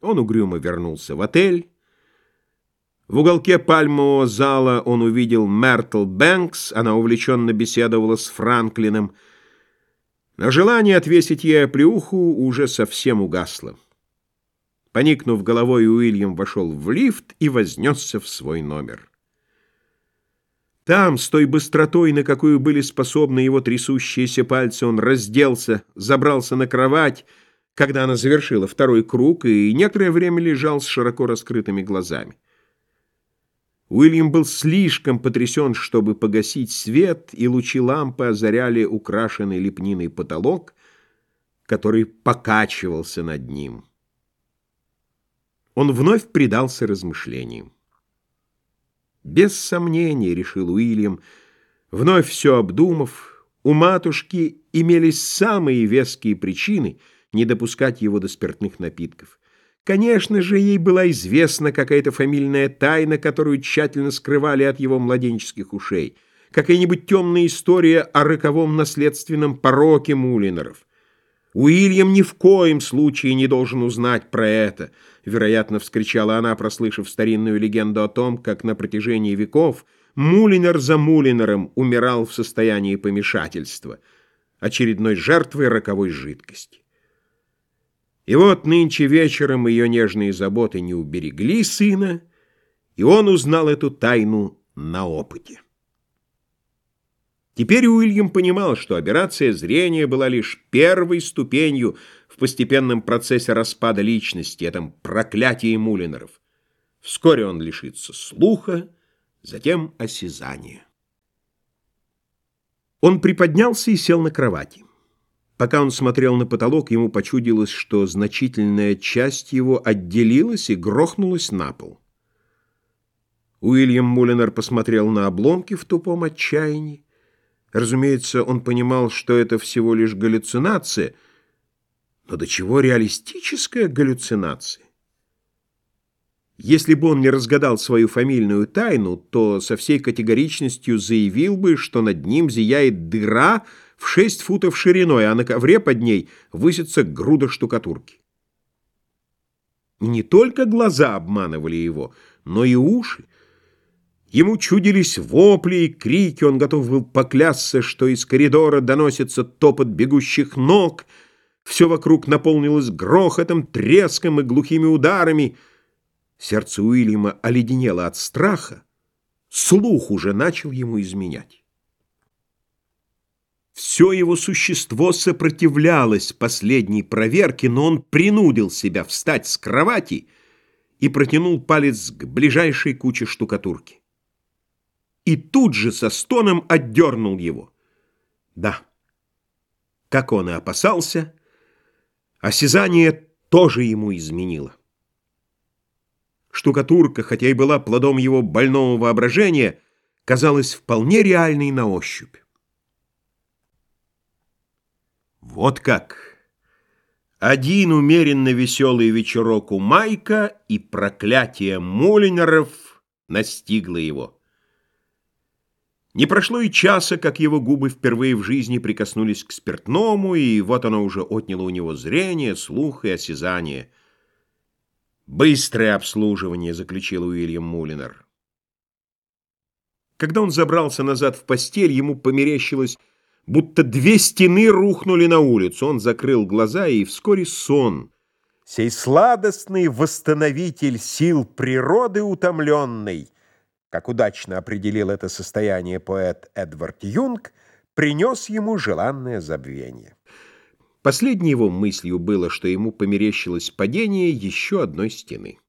Он угрюмо вернулся в отель. В уголке пальмового зала он увидел Мертл Бэнкс, она увлеченно беседовала с Франклином. Но желание отвесить ей оплеуху уже совсем угасло. Поникнув головой, Уильям вошел в лифт и вознесся в свой номер. Там, с той быстротой, на какую были способны его трясущиеся пальцы, он разделся, забрался на кровать, когда она завершила второй круг, и некоторое время лежал с широко раскрытыми глазами. Уильям был слишком потрясен, чтобы погасить свет, и лучи лампы озаряли украшенный лепниной потолок, который покачивался над ним. Он вновь предался размышлениям. Без сомнения, решил Уильям, вновь все обдумав, у матушки имелись самые веские причины не допускать его до спиртных напитков. Конечно же, ей была известна какая-то фамильная тайна, которую тщательно скрывали от его младенческих ушей, какая-нибудь темная история о роковом наследственном пороке Мулинеров. Уильям ни в коем случае не должен узнать про это — вероятно, вскричала она, прослышав старинную легенду о том, как на протяжении веков Мулинер за Мулинером умирал в состоянии помешательства, очередной жертвой роковой жидкости. И вот нынче вечером ее нежные заботы не уберегли сына, и он узнал эту тайну на опыте. Теперь Уильям понимал, что операция зрения была лишь первой ступенью в постепенном процессе распада личности, этом проклятии Мулинеров. Вскоре он лишится слуха, затем осязания. Он приподнялся и сел на кровати. Пока он смотрел на потолок, ему почудилось, что значительная часть его отделилась и грохнулась на пол. Уильям Мулинер посмотрел на обломки в тупом отчаянии. Разумеется, он понимал, что это всего лишь галлюцинация, но до чего реалистическая галлюцинация? Если бы он не разгадал свою фамильную тайну, то со всей категоричностью заявил бы, что над ним зияет дыра в шесть футов шириной, а на ковре под ней высится груда штукатурки. не только глаза обманывали его, но и уши. Ему чудились вопли и крики, он готов был поклясться, что из коридора доносится топот бегущих ног, все вокруг наполнилось грохотом, треском и глухими ударами. Сердце Уильяма оледенело от страха, слух уже начал ему изменять. Все его существо сопротивлялось последней проверке, но он принудил себя встать с кровати и протянул палец к ближайшей куче штукатурки и тут же со стоном отдернул его. Да, как он и опасался, осязание тоже ему изменило. Штукатурка, хотя и была плодом его больного воображения, казалась вполне реальной на ощупь. Вот как! Один умеренно веселый вечерок у Майка, и проклятие Мулинеров настигло его. Не прошло и часа, как его губы впервые в жизни прикоснулись к спиртному, и вот оно уже отняло у него зрение, слух и осязание. «Быстрое обслуживание», — заключил Уильям Мулинер. Когда он забрался назад в постель, ему померещилось, будто две стены рухнули на улицу. Он закрыл глаза, и вскоре сон. Сей сладостный восстановитель сил природы утомленной — как удачно определил это состояние поэт Эдвард Юнг, принес ему желанное забвение. Последней его мыслью было, что ему померещилось падение еще одной стены.